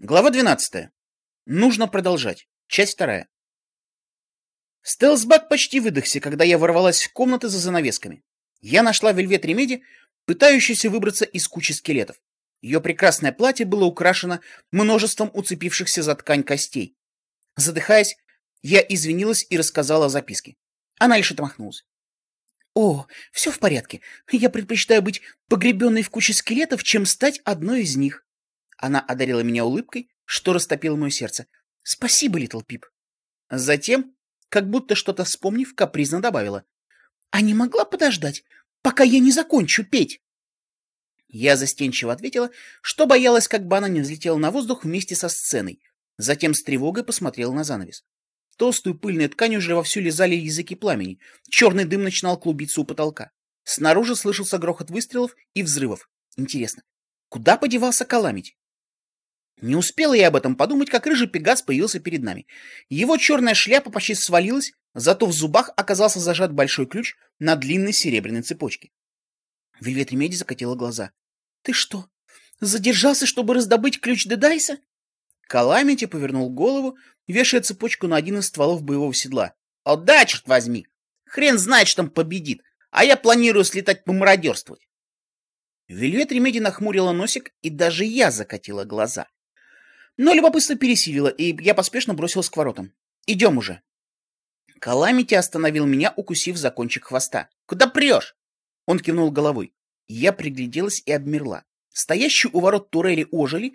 Глава 12. Нужно продолжать. Часть вторая. Стелсбак почти выдохся, когда я ворвалась в комнаты за занавесками. Я нашла Вельвет Ремеди, пытающуюся выбраться из кучи скелетов. Ее прекрасное платье было украшено множеством уцепившихся за ткань костей. Задыхаясь, я извинилась и рассказала о записке. Она лишь отмахнулась. «О, все в порядке. Я предпочитаю быть погребенной в куче скелетов, чем стать одной из них». Она одарила меня улыбкой, что растопило мое сердце. «Спасибо, Литл Пип». Затем, как будто что-то вспомнив, капризно добавила. «А не могла подождать, пока я не закончу петь?» Я застенчиво ответила, что боялась, как бы она не взлетела на воздух вместе со сценой. Затем с тревогой посмотрела на занавес. Толстую пыльную ткань уже вовсю лизали языки пламени. Черный дым начинал клубиться у потолка. Снаружи слышался грохот выстрелов и взрывов. Интересно, куда подевался Каламити? Не успела я об этом подумать, как рыжий пегас появился перед нами. Его черная шляпа почти свалилась, зато в зубах оказался зажат большой ключ на длинной серебряной цепочке. Вельвет Ремеди закатила глаза. — Ты что, задержался, чтобы раздобыть ключ Дедайса? Каламити повернул голову, вешая цепочку на один из стволов боевого седла. — О да, черт возьми! Хрен знает, что там победит, а я планирую слетать помародерствовать. Вельвет Ремеди нахмурила носик, и даже я закатила глаза. Но любопытство пересилило, и я поспешно бросилась к воротам. «Идем уже!» Каламити остановил меня, укусив за кончик хвоста. «Куда прешь?» Он кивнул головой. Я пригляделась и обмерла. Стоящие у ворот турели ожили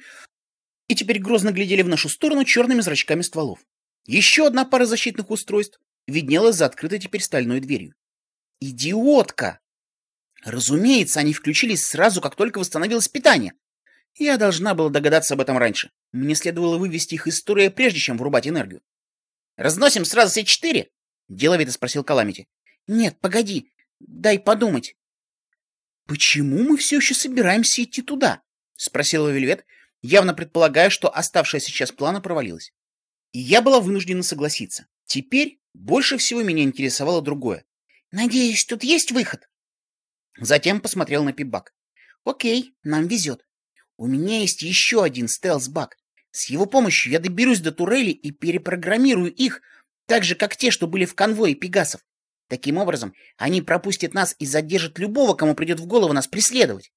и теперь грозно глядели в нашу сторону черными зрачками стволов. Еще одна пара защитных устройств виднелась за открытой теперь стальной дверью. «Идиотка!» Разумеется, они включились сразу, как только восстановилось питание. Я должна была догадаться об этом раньше. Мне следовало вывести их из строя, прежде чем врубать энергию. «Разносим сразу все четыре?» — деловито спросил Каламити. «Нет, погоди, дай подумать». «Почему мы все еще собираемся идти туда?» — спросила Вельвет, явно предполагая, что оставшаяся сейчас плана провалилась. И я была вынуждена согласиться. Теперь больше всего меня интересовало другое. «Надеюсь, тут есть выход?» Затем посмотрел на Пибак. «Окей, нам везет. У меня есть еще один стелс-баг. С его помощью я доберусь до турели и перепрограммирую их, так же, как те, что были в конвое пегасов. Таким образом, они пропустят нас и задержат любого, кому придет в голову нас преследовать.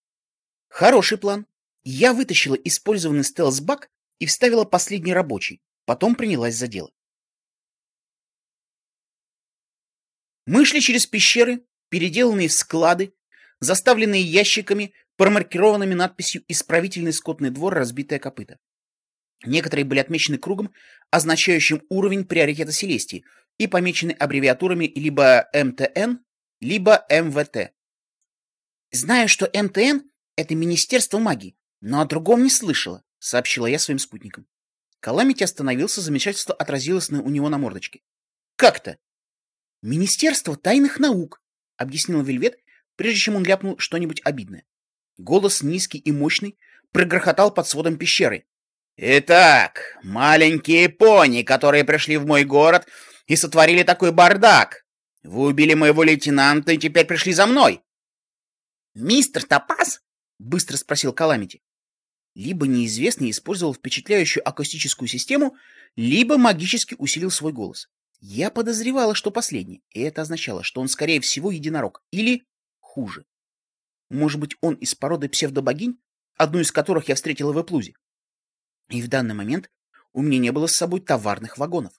Хороший план. Я вытащила использованный стелс-баг и вставила последний рабочий, потом принялась за дело. Мы шли через пещеры, переделанные в склады, заставленные ящиками, промаркированными надписью «Исправительный скотный двор. Разбитое копыто». Некоторые были отмечены кругом, означающим уровень приоритета Селестии, и помечены аббревиатурами либо МТН, либо МВТ. «Знаю, что МТН — это Министерство магии, но о другом не слышала», — сообщила я своим спутникам. Каламити остановился, замешательство отразилось на, у него на мордочке. «Как-то?» «Министерство тайных наук», — объяснил Вельвет, прежде чем он ляпнул что-нибудь обидное. Голос низкий и мощный прогрохотал под сводом пещеры. «Итак, маленькие пони, которые пришли в мой город и сотворили такой бардак. Вы убили моего лейтенанта и теперь пришли за мной!» «Мистер Топаз?» — быстро спросил Каламити. Либо неизвестный использовал впечатляющую акустическую систему, либо магически усилил свой голос. Я подозревала, что последнее, и это означало, что он, скорее всего, единорог, или хуже. Может быть, он из породы псевдобогинь, одну из которых я встретила в Эплузе. И в данный момент у меня не было с собой товарных вагонов.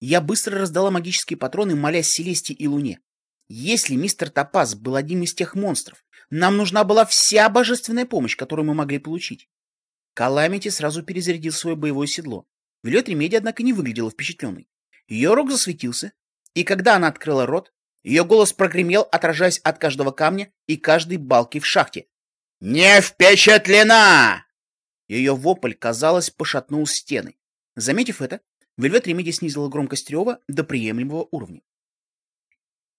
Я быстро раздала магические патроны, молясь Селесте и Луне. Если мистер Топаз был одним из тех монстров, нам нужна была вся божественная помощь, которую мы могли получить. Каламити сразу перезарядил свое боевое седло. Вилет Ремеди, однако, не выглядела впечатленной. Ее рог засветился, и когда она открыла рот, ее голос прогремел, отражаясь от каждого камня и каждой балки в шахте. «Не впечатлена!» Ее вопль, казалось, пошатнул стены. Заметив это, Вельвет Ремеди снизила громкость рева до приемлемого уровня.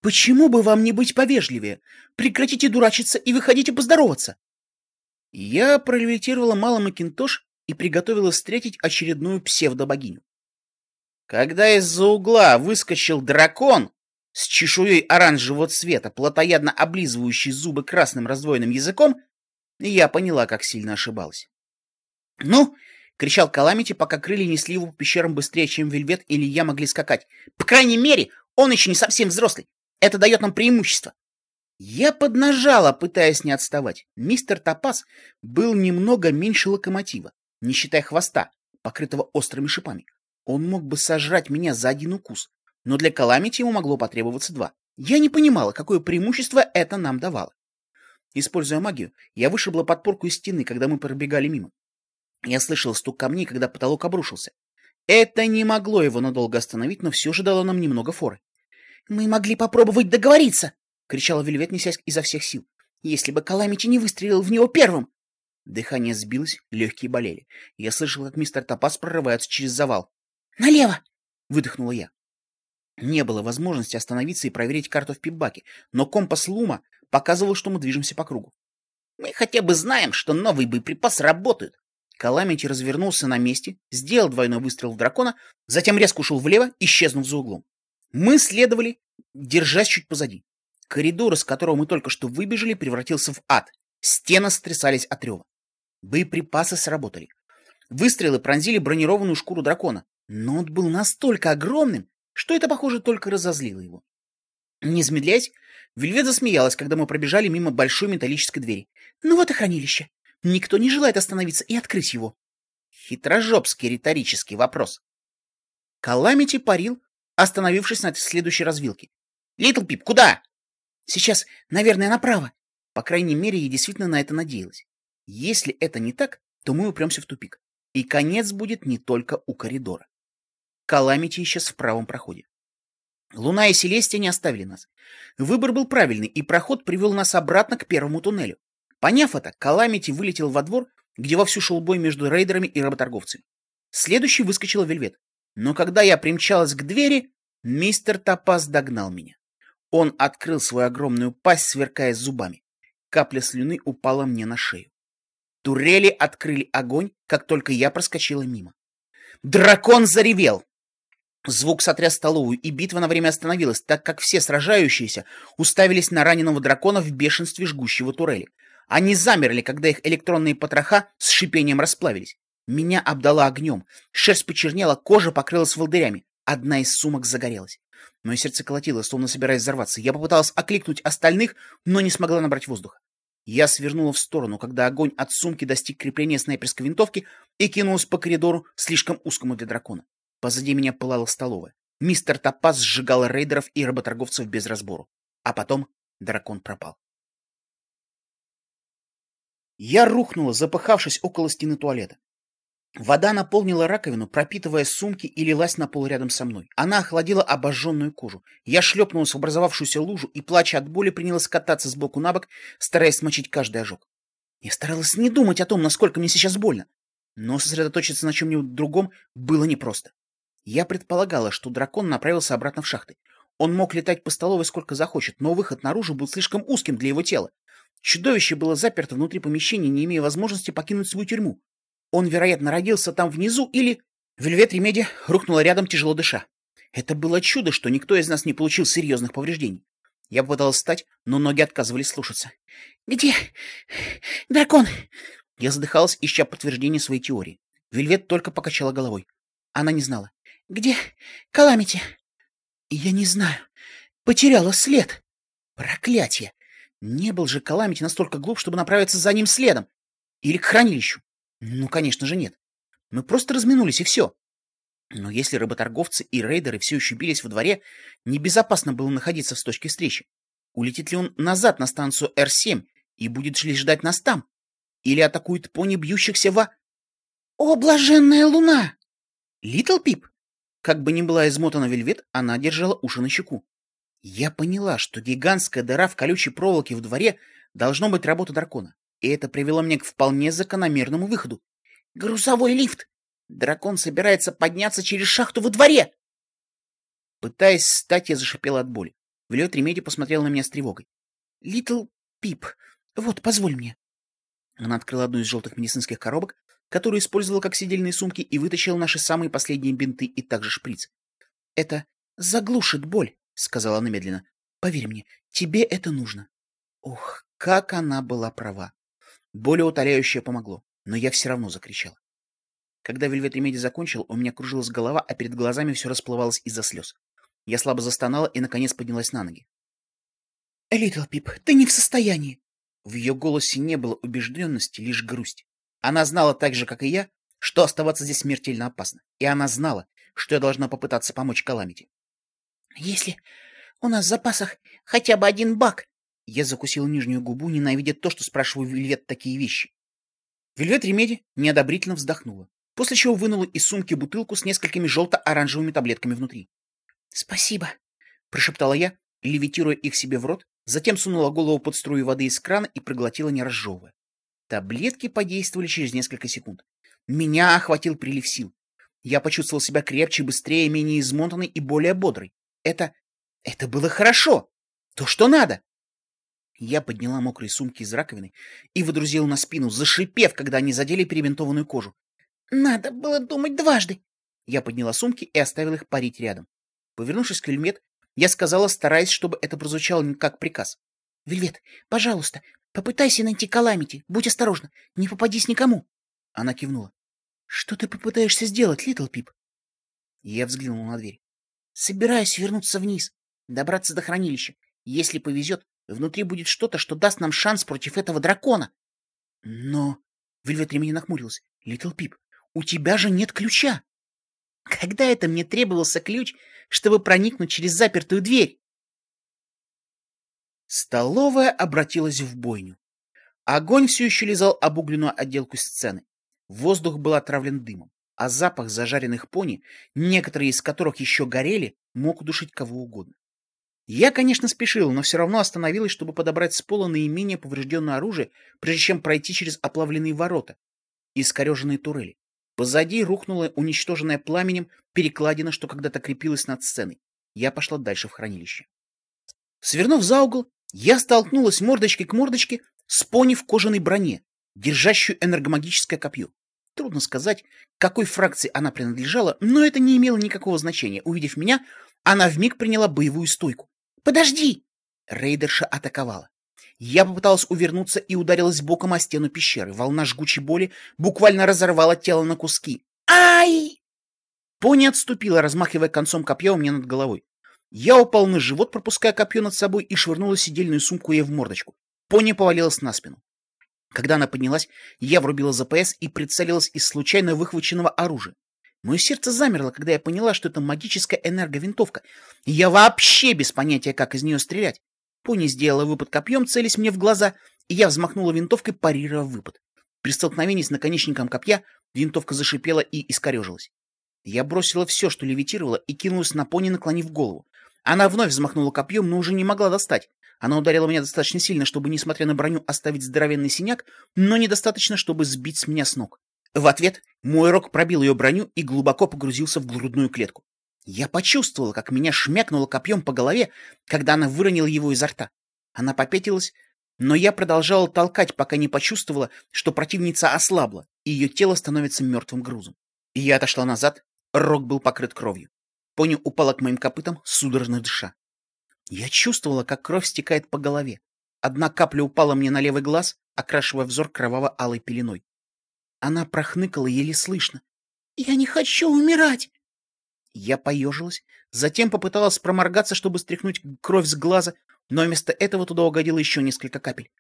«Почему бы вам не быть повежливее? Прекратите дурачиться и выходите поздороваться!» Я пролевитировала малый макинтош и приготовила встретить очередную псевдобогиню. Когда из-за угла выскочил дракон с чешуей оранжевого цвета, плотоядно облизывающий зубы красным раздвоенным языком, я поняла, как сильно ошибалась. «Ну, кричал Каламити, пока крылья несли его по пещерам быстрее, чем Вельвет или я могли скакать. По крайней мере, он еще не совсем взрослый. Это дает нам преимущество. Я поднажала, пытаясь не отставать. Мистер Топас был немного меньше локомотива, не считая хвоста, покрытого острыми шипами. Он мог бы сожрать меня за один укус, но для Каламити ему могло потребоваться два. Я не понимала, какое преимущество это нам давало. Используя магию, я вышибла подпорку из стены, когда мы пробегали мимо. Я слышал стук камней, когда потолок обрушился. Это не могло его надолго остановить, но все же дало нам немного форы. «Мы могли попробовать договориться!» — кричала Вельвет, несясь изо всех сил. «Если бы Каламити не выстрелил в него первым!» Дыхание сбилось, легкие болели. Я слышал, как мистер Топас прорывается через завал. «Налево!» — выдохнула я. Не было возможности остановиться и проверить карту в пипбаке, но компас Лума показывал, что мы движемся по кругу. «Мы хотя бы знаем, что новый боеприпас работает!» Каламити развернулся на месте, сделал двойной выстрел в дракона, затем резко ушел влево, исчезнув за углом. Мы следовали, держась чуть позади. Коридор, из которого мы только что выбежали, превратился в ад. Стены стрясались от рева. Боеприпасы сработали. Выстрелы пронзили бронированную шкуру дракона, но он был настолько огромным, что это, похоже, только разозлило его. Не замедляясь, Вельвет засмеялась, когда мы пробежали мимо большой металлической двери. «Ну вот и хранилище. Никто не желает остановиться и открыть его. Хитрожопский риторический вопрос. Каламити парил, остановившись на следующей развилке. «Литл Пип, куда?» «Сейчас, наверное, направо». По крайней мере, я действительно на это надеялась. Если это не так, то мы упремся в тупик. И конец будет не только у коридора. Каламити исчез в правом проходе. Луна и Селестия не оставили нас. Выбор был правильный, и проход привел нас обратно к первому туннелю. Поняв это, Каламити вылетел во двор, где вовсю шел бой между рейдерами и работорговцами. Следующий выскочила Вельвет. Но когда я примчалась к двери, мистер Топаз догнал меня. Он открыл свою огромную пасть, сверкая зубами. Капля слюны упала мне на шею. Турели открыли огонь, как только я проскочила мимо. Дракон заревел! Звук сотряс столовую, и битва на время остановилась, так как все сражающиеся уставились на раненого дракона в бешенстве жгущего турели. Они замерли, когда их электронные потроха с шипением расплавились. Меня обдала огнем. Шерсть почернела, кожа покрылась волдырями. Одна из сумок загорелась. Мое сердце колотило, словно собираясь взорваться. Я попыталась окликнуть остальных, но не смогла набрать воздуха. Я свернула в сторону, когда огонь от сумки достиг крепления снайперской винтовки и кинулась по коридору, слишком узкому для дракона. Позади меня пылала столовая. Мистер Топаз сжигал рейдеров и работорговцев без разбору. А потом дракон пропал. Я рухнула, запыхавшись около стены туалета. Вода наполнила раковину, пропитывая сумки и лилась на пол рядом со мной. Она охладила обожженную кожу. Я шлепнулась в образовавшуюся лужу и, плача от боли, принялась кататься сбоку на бок, стараясь смочить каждый ожог. Я старалась не думать о том, насколько мне сейчас больно. Но сосредоточиться на чем-нибудь другом было непросто. Я предполагала, что дракон направился обратно в шахты. Он мог летать по столовой сколько захочет, но выход наружу был слишком узким для его тела. Чудовище было заперто внутри помещения, не имея возможности покинуть свою тюрьму. Он, вероятно, родился там внизу или... Вельвет Ремеди рухнула рядом, тяжело дыша. Это было чудо, что никто из нас не получил серьезных повреждений. Я попыталась встать, но ноги отказывались слушаться. «Где? Дракон!» Я задыхалась, ища подтверждение своей теории. Вельвет только покачала головой. Она не знала. «Где Каламити?» «Я не знаю. Потеряла след. Проклятие! Не был же Каламити настолько глуп, чтобы направиться за ним следом. Или к хранилищу. Ну, конечно же, нет. Мы просто разминулись, и все. Но если работорговцы и рейдеры все еще бились во дворе, небезопасно было находиться в точке встречи. Улетит ли он назад на станцию Р-7 и будет ли ждать нас там? Или атакует пони бьющихся во... О, блаженная луна! Литл Пип? Как бы ни была измотана Вельвет, она держала уши на щеку. Я поняла, что гигантская дыра в колючей проволоке в дворе должно быть работа дракона, и это привело меня к вполне закономерному выходу. Грузовой лифт! Дракон собирается подняться через шахту во дворе! Пытаясь встать, я зашипела от боли. Вельвет Ремеди посмотрел на меня с тревогой. — Литл Пип, вот, позволь мне. Она открыла одну из желтых медицинских коробок, которую использовала как сидельные сумки, и вытащила наши самые последние бинты и также шприц. — Это заглушит боль сказала она медленно. Поверь мне, тебе это нужно. Ох, как она была права. Болеутоляющее помогло, но я все равно закричала. Когда Вельвет Ремеди закончила, у меня кружилась голова, а перед глазами все расплывалось из-за слез. Я слабо застонала и, наконец, поднялась на ноги. «Литл Пип, ты не в состоянии!» В ее голосе не было убежденности, лишь грусть. Она знала так же, как и я, что оставаться здесь смертельно опасно. И она знала, что я должна попытаться помочь Каламити. «Если у нас в запасах хотя бы один бак...» Я закусила нижнюю губу, ненавидя то, что спрашиваю Вельвет такие вещи. Вельвет Ремеди неодобрительно вздохнула, после чего вынула из сумки бутылку с несколькими желто-оранжевыми таблетками внутри. «Спасибо», — прошептала я, левитируя их себе в рот, затем сунула голову под струю воды из крана и проглотила, не разжевывая. Таблетки подействовали через несколько секунд. Меня охватил прилив сил. Я почувствовал себя крепче, быстрее, менее измотанный и более бодрый. Это... это было хорошо. То, что надо. Я подняла мокрые сумки из раковины и выдрузила на спину, зашипев, когда они задели перебинтованную кожу. Надо было думать дважды. Я подняла сумки и оставила их парить рядом. Повернувшись к Вельмет, я сказала, стараясь, чтобы это прозвучало не как приказ. «Вельвет, пожалуйста, попытайся найти Каламити. Будь осторожна, не попадись никому». Она кивнула. «Что ты попытаешься сделать, Литл Пип?» Я взглянул на дверь. «Собираюсь вернуться вниз, добраться до хранилища. Если повезет, внутри будет что-то, что даст нам шанс против этого дракона». «Но...» — Вельвет Ремени нахмурился. «Литл Пип, у тебя же нет ключа!» «Когда это мне требовался ключ, чтобы проникнуть через запертую дверь?» Столовая обратилась в бойню. Огонь все еще лизал обугленную отделку сцены. Воздух был отравлен дымом, а запах зажаренных пони, некоторые из которых еще горели, мог удушить кого угодно. Я, конечно, спешил, но все равно остановилась, чтобы подобрать с пола наименее поврежденное оружие, прежде чем пройти через оплавленные ворота и искореженные турели. Позади рухнула уничтоженная пламенем перекладина, что когда-то крепилась над сценой. Я пошла дальше в хранилище. Свернув за угол, я столкнулась мордочкой к мордочке с пони в кожаной броне, держащую энергомагическое копье. Трудно сказать, какой фракции она принадлежала, но это не имело никакого значения. Увидев меня, она вмиг приняла боевую стойку. «Подожди!» Рейдерша атаковала. Я попыталась увернуться и ударилась боком о стену пещеры. Волна жгучей боли буквально разорвала тело на куски. «Ай!» Пони отступила, размахивая концом копья у меня над головой. Я упал на живот, пропуская копье над собой, и швырнула сидельную сумку ей в мордочку. Пони повалилась на спину. Когда она поднялась, я врубила ЗПС и прицелилась из случайно выхваченного оружия. Мое сердце замерло, когда я поняла, что это магическая энерговинтовка, я вообще без понятия, как из нее стрелять. Пони сделала выпад копьем, целясь мне в глаза, и я взмахнула винтовкой, парировав выпад. При столкновении с наконечником копья винтовка зашипела и искорежилась. Я бросила все, что левитировала, и кинулась на пони, наклонив голову. Она вновь взмахнула копьем, но уже не могла достать. Она ударила меня достаточно сильно, чтобы, несмотря на броню, оставить здоровенный синяк, но недостаточно, чтобы сбить с меня с ног. В ответ мой рог пробил ее броню и глубоко погрузился в грудную клетку. Я почувствовала, как меня шмякнуло копьем по голове, когда она выронила его изо рта. Она попятилась, но я продолжала толкать, пока не почувствовала, что противница ослабла, и ее тело становится мертвым грузом. Я отошла назад, рог был покрыт кровью. Пони упала к моим копытам, судорожно дыша. Я чувствовала, как кровь стекает по голове. Одна капля упала мне на левый глаз, окрашивая взор кроваво-алой пеленой. Она прохныкала еле слышно. «Я не хочу умирать!» Я поежилась, затем попыталась проморгаться, чтобы стряхнуть кровь с глаза, но вместо этого туда угодило еще несколько капель.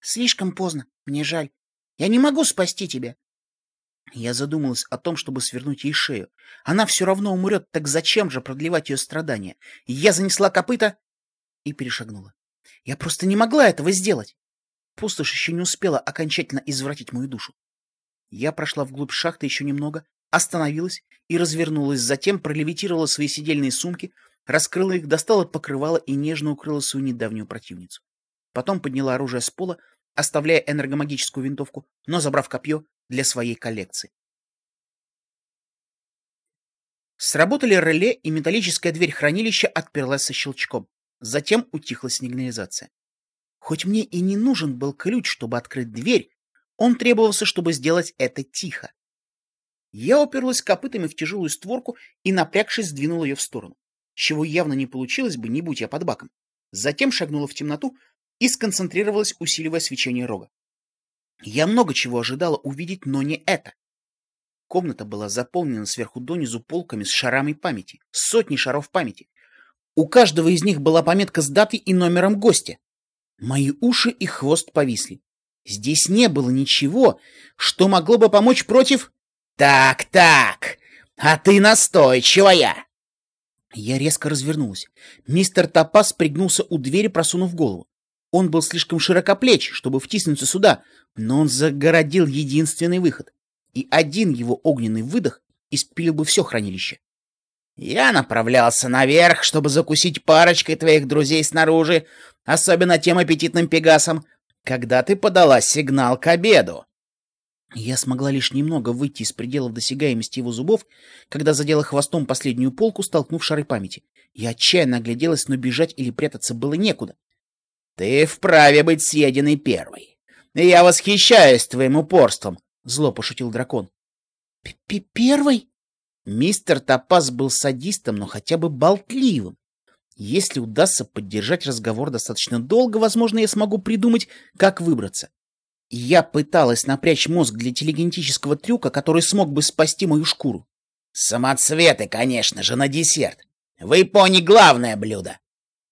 «Слишком поздно, мне жаль. Я не могу спасти тебя!» Я задумалась о том, чтобы свернуть ей шею. Она все равно умрет, так зачем же продлевать ее страдания? Я занесла копыта и перешагнула. Я просто не могла этого сделать. Пустошь еще не успела окончательно извратить мою душу. Я прошла вглубь шахты еще немного, остановилась и развернулась, затем пролевитировала свои сидельные сумки, раскрыла их, достала покрывало и нежно укрыла свою недавнюю противницу. Потом подняла оружие с пола, оставляя энергомагическую винтовку, но забрав копье для своей коллекции. Сработали реле, и металлическая дверь хранилища отперлась со щелчком. Затем утихла сигнализация. Хоть мне и не нужен был ключ, чтобы открыть дверь, он требовался, чтобы сделать это тихо. Я уперлась копытами в тяжелую створку и, напрягшись, сдвинула ее в сторону, чего явно не получилось бы, не будь я под баком. Затем шагнула в темноту и сконцентрировалась, усиливая свечение рога. Я много чего ожидала увидеть, но не это. Комната была заполнена сверху донизу полками с шарами памяти, сотни шаров памяти. У каждого из них была пометка с датой и номером гостя. Мои уши и хвост повисли. Здесь не было ничего, что могло бы помочь против... «Так, так, а ты настойчивая!» Я резко развернулась. Мистер Топас пригнулся у двери, просунув голову. Он был слишком широкоплеч, чтобы втиснуться сюда, но он загородил единственный выход. И один его огненный выдох испилил бы все хранилище. «Я направлялся наверх, чтобы закусить парочкой твоих друзей снаружи, особенно тем аппетитным пегасом, когда ты подала сигнал к обеду. Я смогла лишь немного выйти из пределов досягаемости его зубов, когда задела хвостом последнюю полку, столкнув шары памяти. Я отчаянно огляделась, но бежать или прятаться было некуда. «Ты вправе быть съеденной первой. Я восхищаюсь твоим упорством», — зло пошутил дракон. П -п «Первой?» Мистер Топаз был садистом, но хотя бы болтливым. Если удастся поддержать разговор достаточно долго, возможно, я смогу придумать, как выбраться. Я пыталась напрячь мозг для телегенетического трюка, который смог бы спасти мою шкуру. Самоцветы, конечно же, на десерт. В Японии главное блюдо.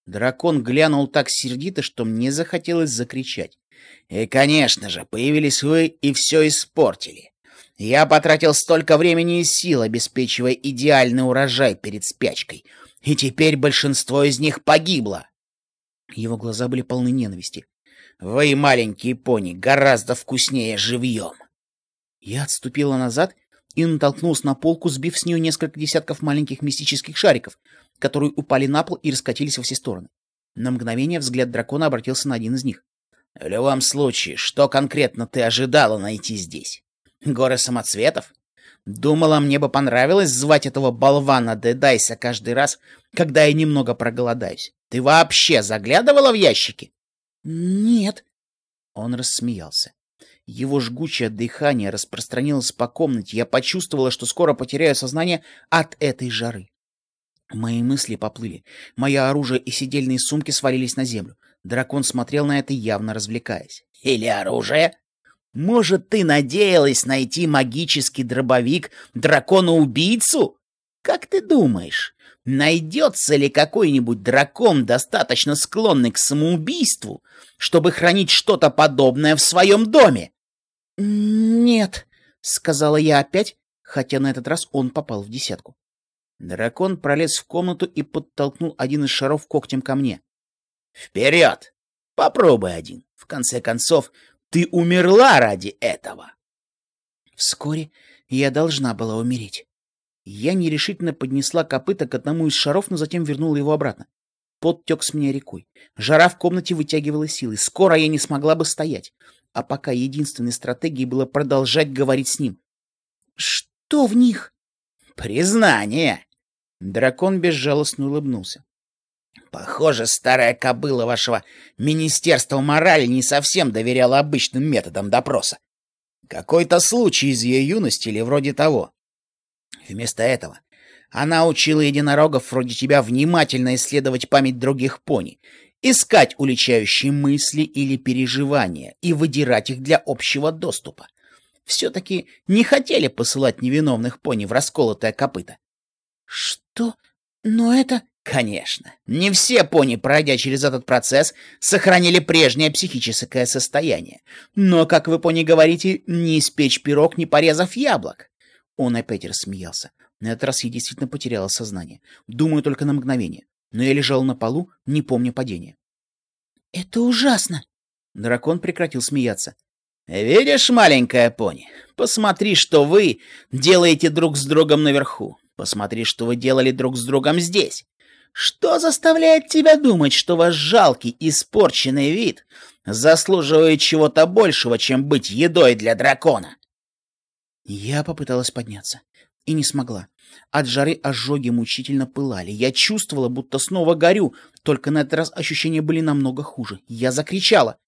Дракон глянул так сердито, что мне захотелось закричать. И, конечно же, появились вы и все испортили. Я потратил столько времени и сил, обеспечивая идеальный урожай перед спячкой — и теперь большинство из них погибло. Его глаза были полны ненависти. Вы, маленькие пони, гораздо вкуснее живьем. Я отступила назад и натолкнулась на полку, сбив с нее несколько десятков маленьких мистических шариков, которые упали на пол и раскатились во все стороны. На мгновение взгляд дракона обратился на один из них. В любом случае, что конкретно ты ожидала найти здесь? Горы самоцветов? Думала, мне бы понравилось звать этого болвана Дедайса каждый раз, когда я немного проголодаюсь. Ты вообще заглядывала в ящики? Нет. Он рассмеялся. Его жгучее дыхание распространилось по комнате. Я почувствовала, что скоро потеряю сознание от этой жары. Мои мысли поплыли. Мое оружие и сидельные сумки свалились на землю. Дракон смотрел на это, явно развлекаясь. «Или оружие?» Может, ты надеялась найти магический дробовик дракона-убийцу? Как ты думаешь, найдется ли какой-нибудь дракон, достаточно склонный к самоубийству, чтобы хранить что-то подобное в своем доме? — Нет, — сказала я опять, хотя на этот раз он попал в десятку. Дракон пролез в комнату и подтолкнул один из шаров когтем ко мне. — Вперед! Попробуй один. В конце концов, ты умерла ради этого. Вскоре я должна была умереть. Я нерешительно поднесла копыта к одному из шаров, но затем вернула его обратно. Пот тек с меня рекой. Жара в комнате вытягивала силы. Скоро я не смогла бы стоять. А пока единственной стратегией было продолжать говорить с ним. «Что в них?» «Признание!» Дракон безжалостно улыбнулся. Похоже, старая кобыла вашего Министерства морали не совсем доверяла обычным методам допроса. Какой-то случай из ее юности или вроде того. Вместо этого она учила единорогов вроде тебя внимательно исследовать память других пони, искать уличающие мысли или переживания и выдирать их для общего доступа. Все-таки не хотели посылать невиновных пони в расколотое копыто. — Что? Но это... Конечно, не все пони, пройдя через этот процесс, сохранили прежнее психическое состояние. Но, как вы, пони, говорите, не испечь пирог, не порезав яблок. Он опять рассмеялся. На этот раз я действительно потеряла сознание. Думаю только на мгновение. Но я лежал на полу, не помня падения. «Это ужасно!» Дракон прекратил смеяться. «Видишь, маленькая пони, посмотри, что вы делаете друг с другом наверху. Посмотри, что вы делали друг с другом здесь. Что заставляет тебя думать, что ваш жалкий, испорченный вид заслуживает чего-то большего, чем быть едой для дракона? Я попыталась подняться и не смогла. От жары ожоги мучительно пылали. Я чувствовала, будто снова горю, только на этот раз ощущения были намного хуже. Я закричала.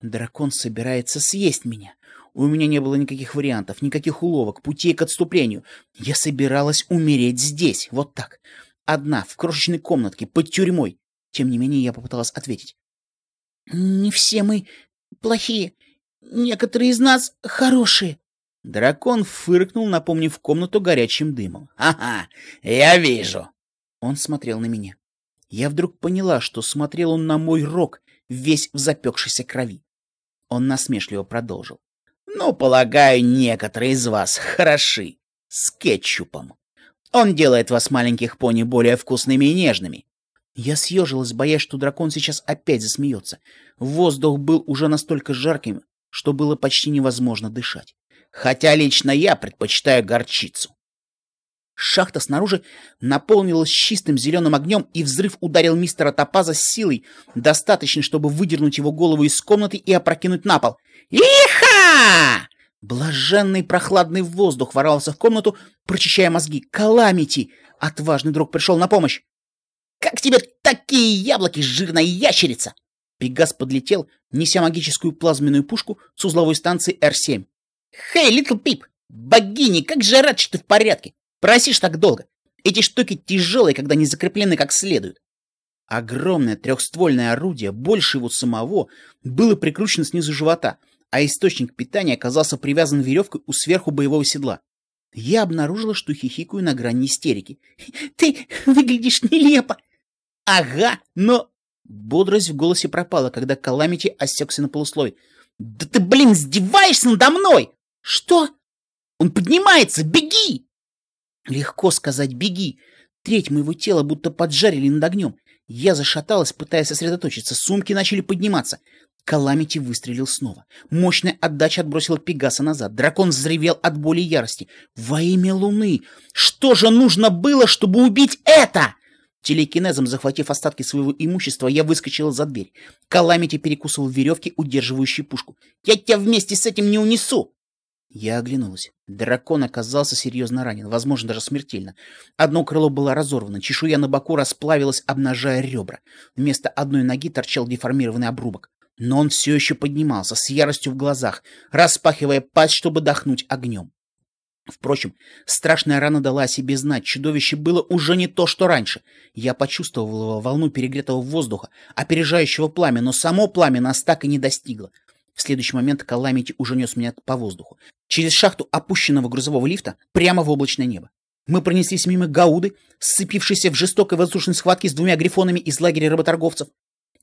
Дракон собирается съесть меня. У меня не было никаких вариантов, никаких уловок, путей к отступлению. Я собиралась умереть здесь, вот так. Одна, в крошечной комнатке, под тюрьмой. Тем не менее, я попыталась ответить. «Не все мы плохие. Некоторые из нас хорошие». Дракон фыркнул, напомнив комнату горячим дымом. «Ага, я вижу!» Он смотрел на меня. Я вдруг поняла, что смотрел он на мой рог, весь в запекшейся крови. Он насмешливо продолжил. «Ну, полагаю, некоторые из вас хороши. С кетчупом. Он делает вас, маленьких пони, более вкусными и нежными. Я съежилась, боясь, что дракон сейчас опять засмеется. Воздух был уже настолько жарким, что было почти невозможно дышать. Хотя лично я предпочитаю горчицу. Шахта снаружи наполнилась чистым зеленым огнем, и взрыв ударил мистера Топаза с силой, достаточной, чтобы выдернуть его голову из комнаты и опрокинуть на пол. «Иха!» Блаженный прохладный воздух ворвался в комнату, прочищая мозги. «Каламити!» Отважный друг пришел на помощь. «Как тебе такие яблоки, жирная ящерица?» Пегас подлетел, неся магическую плазменную пушку с узловой станции Р-7. «Хей, Литл Пип! Богини, как же рад, что ты в порядке! Просишь так долго! Эти штуки тяжелые, когда не закреплены как следует!» Огромное трехствольное орудие, больше его самого, было прикручено снизу живота, а источник питания оказался привязан веревкой у сверху боевого седла. Я обнаружила, что хихикаю на грани истерики. «Ты выглядишь нелепо!» «Ага, но...» Бодрость в голосе пропала, когда Каламити осекся на полуслове. «Да ты, блин, издеваешься надо мной!» «Что?» «Он поднимается! Беги!» Легко сказать «беги». Треть моего тела будто поджарили над огнем. Я зашаталась, пытаясь сосредоточиться. Сумки начали подниматься. Каламити выстрелил снова. Мощная отдача отбросила Пегаса назад. Дракон взревел от боли и ярости. «Во имя Луны! Что же нужно было, чтобы убить это?» Телекинезом захватив остатки своего имущества, я выскочила за дверь. Каламити перекусывал веревки, удерживающие пушку. «Я тебя вместе с этим не унесу!» Я оглянулась. Дракон оказался серьезно ранен, возможно, даже смертельно. Одно крыло было разорвано, чешуя на боку расплавилась, обнажая ребра. Вместо одной ноги торчал деформированный обрубок. Но он все еще поднимался, с яростью в глазах, распахивая пасть, чтобы дохнуть огнем. Впрочем, страшная рана дала о себе знать, чудовище было уже не то, что раньше. Я почувствовала волну перегретого воздуха, опережающего пламя, но само пламя нас так и не достигло. В следующий момент Каламити уже нес меня по воздуху. Через шахту опущенного грузового лифта прямо в облачное небо. Мы пронеслись мимо Гауды, сцепившейся в жестокой воздушной схватке с двумя грифонами из лагеря работорговцев.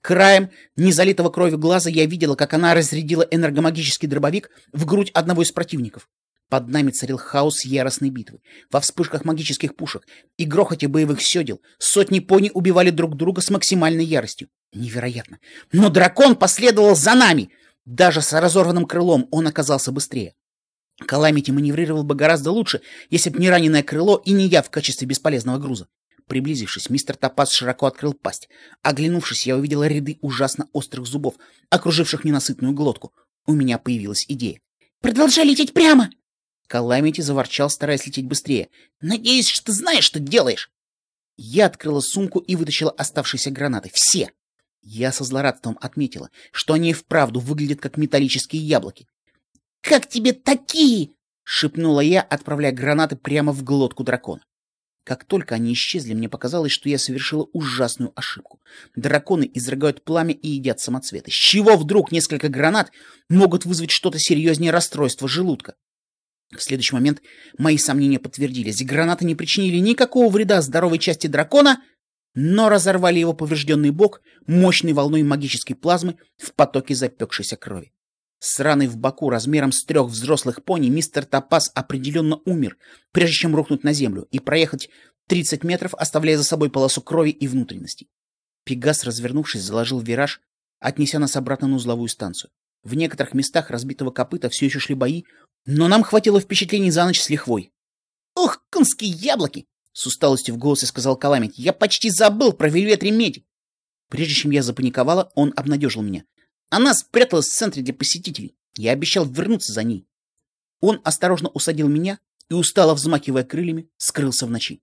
Краем незалитого кровью глаза я видела, как она разрядила энергомагический дробовик в грудь одного из противников. Под нами царил хаос яростной битвы. Во вспышках магических пушек и грохоте боевых седел сотни пони убивали друг друга с максимальной яростью. Невероятно. Но дракон последовал за нами! Даже с разорванным крылом он оказался быстрее. Каламити маневрировал бы гораздо лучше, если б не раненое крыло и не я в качестве бесполезного груза. Приблизившись, мистер Топаз широко открыл пасть. Оглянувшись, я увидела ряды ужасно острых зубов, окруживших ненасытную глотку. У меня появилась идея. «Продолжай лететь прямо!» Каламити заворчал, стараясь лететь быстрее. «Надеюсь, что ты знаешь, что делаешь!» Я открыла сумку и вытащила оставшиеся гранаты. Все! Я со злорадством отметила, что они вправду выглядят как металлические яблоки. «Как тебе такие?» — шепнула я, отправляя гранаты прямо в глотку дракона. Как только они исчезли, мне показалось, что я совершила ужасную ошибку. Драконы изрыгают пламя и едят самоцветы. С чего вдруг несколько гранат могут вызвать что-то серьезнее расстройства желудка? В следующий момент мои сомнения подтвердились. Гранаты не причинили никакого вреда здоровой части дракона, но разорвали его поврежденный бок мощной волной магической плазмы в потоке запекшейся крови. Сраный в боку размером с трех взрослых пони, мистер Топас определенно умер, прежде чем рухнуть на землю и проехать 30 метров, оставляя за собой полосу крови и внутренностей. Пегас, развернувшись, заложил вираж, отнеся нас обратно на узловую станцию. В некоторых местах разбитого копыта все еще шли бои, но нам хватило впечатлений за ночь с лихвой. «Ох, конские яблоки!» — с усталостью в голосе сказал Каламити. «Я почти забыл про вельвет ремеди!» Прежде чем я запаниковала, он обнадежил меня. Она спряталась в центре для посетителей. Я обещал вернуться за ней. Он осторожно усадил меня и, устало взмахивая крыльями, скрылся в ночи.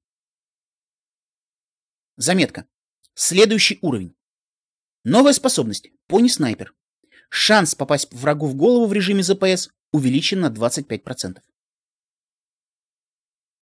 Заметка. Следующий уровень. Новая способность. Пони-снайпер. Шанс попасть врагу в голову в режиме ЗПС увеличен на 25%.